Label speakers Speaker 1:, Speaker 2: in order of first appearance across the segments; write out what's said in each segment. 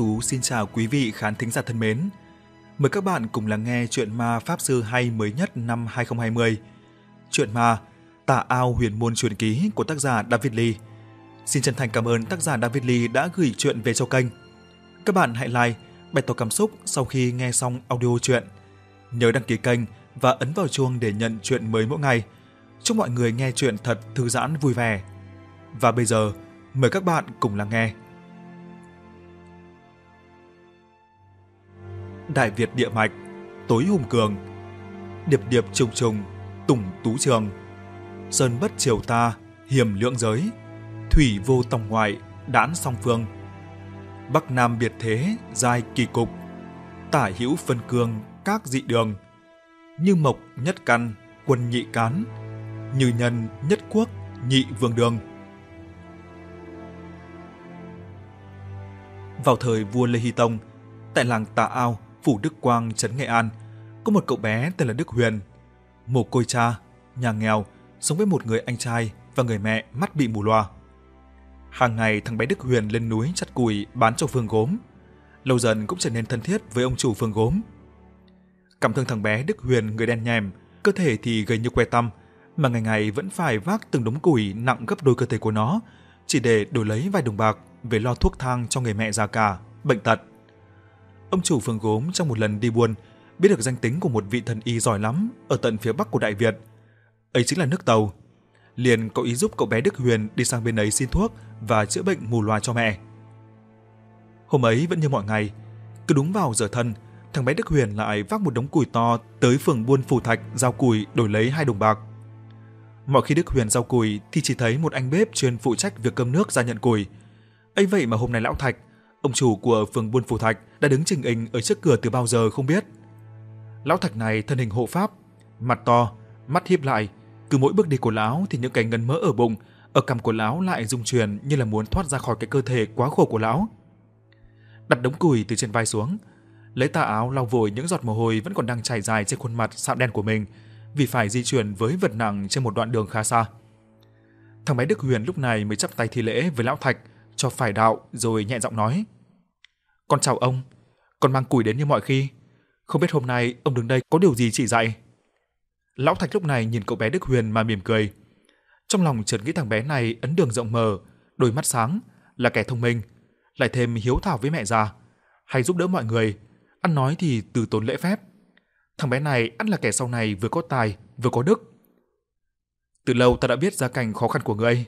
Speaker 1: Tú xin chào quý vị khán thính giả thân mến. Mời các bạn cùng lắng nghe chuyện ma Pháp Sư hay mới nhất năm 2020. Chuyện ma Tà ao huyền môn truyền ký của tác giả David Lee. Xin chân thành cảm ơn tác giả David Lee đã gửi chuyện về cho kênh. Các bạn hãy like, bày tỏ cảm xúc sau khi nghe xong audio chuyện. Nhớ đăng ký kênh và ấn vào chuông để nhận chuyện mới mỗi ngày. Chúc mọi người nghe chuyện thật thư giãn vui vẻ. Và bây giờ, mời các bạn cùng lắng nghe. Đại Việt địa mạch, tối hùng cường, điệp điệp trùng trùng, tùng tú trường, sơn bất triều ta, hiểm lượng giới, thủy vô tòng ngoại, đán song phương, bắc nam biệt thế, giai kỳ cục, tả hữu phân cương, các dị đường, như mộc nhất căn, quân nhị cán, như nhân nhất quốc, nhị vương đường. Vào thời vua Lê Hy Tông, tại làng Tà Ao, phủ Đức Quang, trấn Nghệ An, có một cậu bé tên là Đức Huyền. Mồ côi cha, nhà nghèo, sống với một người anh trai và người mẹ mắt bị mù loa. Hàng ngày thằng bé Đức Huyền lên núi chặt củi bán cho Phương Gốm. Lâu dần cũng trở nên thân thiết với ông chủ Phương Gốm. Cảm thương thằng bé Đức Huyền người đen nhèm, cơ thể thì gầy như que tăm, mà ngày ngày vẫn phải vác từng đống củi nặng gấp đôi cơ thể của nó, chỉ để đổi lấy vài đồng bạc về lo thuốc thang cho người mẹ già cả, bệnh tật. Ông chủ phường gốm trong một lần đi buôn biết được danh tính của một vị thần y giỏi lắm ở tận phía bắc của Đại Việt. Ấy chính là nước Tàu. Liền có ý giúp cậu bé Đức Huyền đi sang bên ấy xin thuốc và chữa bệnh mù loà cho mẹ. Hôm ấy vẫn như mọi ngày, cứ đúng vào giờ thân, thằng bé Đức Huyền lại vác một đống củi to tới phường buôn Phủ Thạch giao củi đổi lấy hai đồng bạc. Mọi khi Đức Huyền giao củi thì chỉ thấy một anh bếp chuyên phụ trách việc cơm nước ra nhận củi. ấy vậy mà hôm nay lão Thạch Ông chủ của phường Buôn Phù Thạch đã đứng trình hình ở trước cửa từ bao giờ không biết. Lão Thạch này thân hình hộ pháp, mặt to, mắt híp lại, cứ mỗi bước đi của lão thì những cái ngân mỡ ở bụng, ở cằm của lão lại rung chuyển như là muốn thoát ra khỏi cái cơ thể quá khổ của lão. Đặt đống củi từ trên vai xuống, lấy tà áo lau vội những giọt mồ hôi vẫn còn đang chảy dài trên khuôn mặt sạm đen của mình, vì phải di chuyển với vật nặng trên một đoạn đường khá xa. Thằng bé Đức Huyền lúc này mới chắp tay thi lễ với lão Thạch, cho phải đạo rồi nhẹ giọng nói. Con chào ông, con mang củi đến như mọi khi. Không biết hôm nay ông đứng đây có điều gì chỉ dạy? Lão Thạch lúc này nhìn cậu bé Đức Huyền mà mỉm cười. Trong lòng chợt nghĩ thằng bé này ấn đường rộng mở, đôi mắt sáng, là kẻ thông minh, lại thêm hiếu thảo với mẹ già, hay giúp đỡ mọi người, ăn nói thì từ tốn lễ phép. Thằng bé này ăn là kẻ sau này vừa có tài, vừa có đức. Từ lâu ta đã biết gia cảnh khó khăn của ngươi,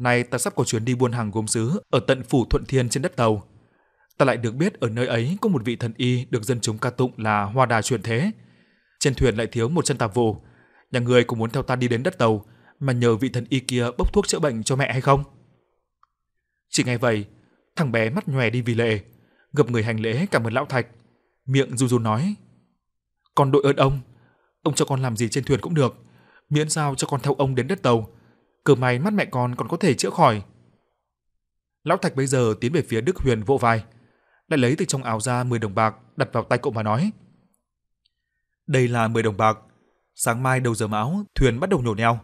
Speaker 1: Nay ta sắp có chuyến đi buôn hàng gốm sứ ở tận phủ Thuận Thiên trên đất Tàu. Ta lại được biết ở nơi ấy có một vị thần y được dân chúng ca tụng là Hoa Đà truyền thế. Trên thuyền lại thiếu một chân tạp vụ. Nhà người cũng muốn theo ta đi đến đất Tàu mà nhờ vị thần y kia bốc thuốc chữa bệnh cho mẹ hay không? Chỉ nghe vậy, thằng bé mắt nhòe đi vì lệ, gập người hành lễ cảm ơn lão Thạch, miệng run run nói: "Con đội ơn ông, ông cho con làm gì trên thuyền cũng được, miễn sao cho con theo ông đến đất Tàu." Cơ may mắt mẹ con còn có thể chữa khỏi. Lão Thạch bây giờ tiến về phía Đức Huyền vỗ vai, lại lấy từ trong áo ra 10 đồng bạc đặt vào tay cậu mà nói. Đây là 10 đồng bạc, sáng mai đầu giờ máu, thuyền bắt đầu nhổ neo.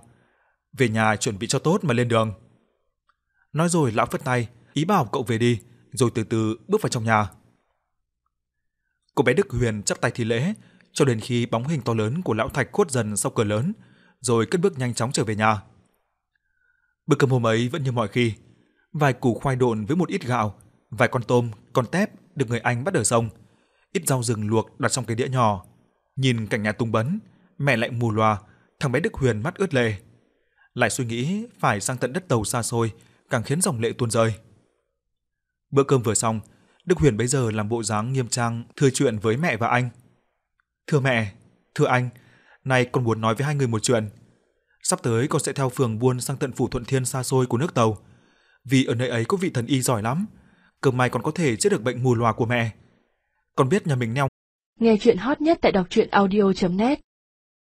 Speaker 1: Về nhà chuẩn bị cho tốt mà lên đường. Nói rồi lão phất tay, ý bảo cậu về đi, rồi từ từ bước vào trong nhà. Cô bé Đức Huyền chắp tay thi lễ, cho đến khi bóng hình to lớn của lão Thạch khuất dần sau cửa lớn, rồi cất bước nhanh chóng trở về nhà. Bữa cơm hôm ấy vẫn như mọi khi, vài củ khoai độn với một ít gạo, vài con tôm, con tép được người Anh bắt ở sông, ít rau rừng luộc đặt trong cái đĩa nhỏ. Nhìn cảnh nhà tung bấn, mẹ lại mù loà, thằng bé Đức Huyền mắt ướt lệ. Lại suy nghĩ phải sang tận đất tàu xa xôi, càng khiến dòng lệ tuôn rơi. Bữa cơm vừa xong, Đức Huyền bây giờ làm bộ dáng nghiêm trang thưa chuyện với mẹ và anh. Thưa mẹ, thưa anh, nay con muốn nói với hai người một chuyện. Sắp tới con sẽ theo phường buôn sang tận phủ Thuận Thiên xa xôi của nước Tàu. Vì ở nơi ấy có vị thần y giỏi lắm, cơ may còn có thể chữa được bệnh mù lòa của mẹ. Con biết nhà mình neo.
Speaker 2: Nghe chuyện hot nhất tại đọc truyện audio.net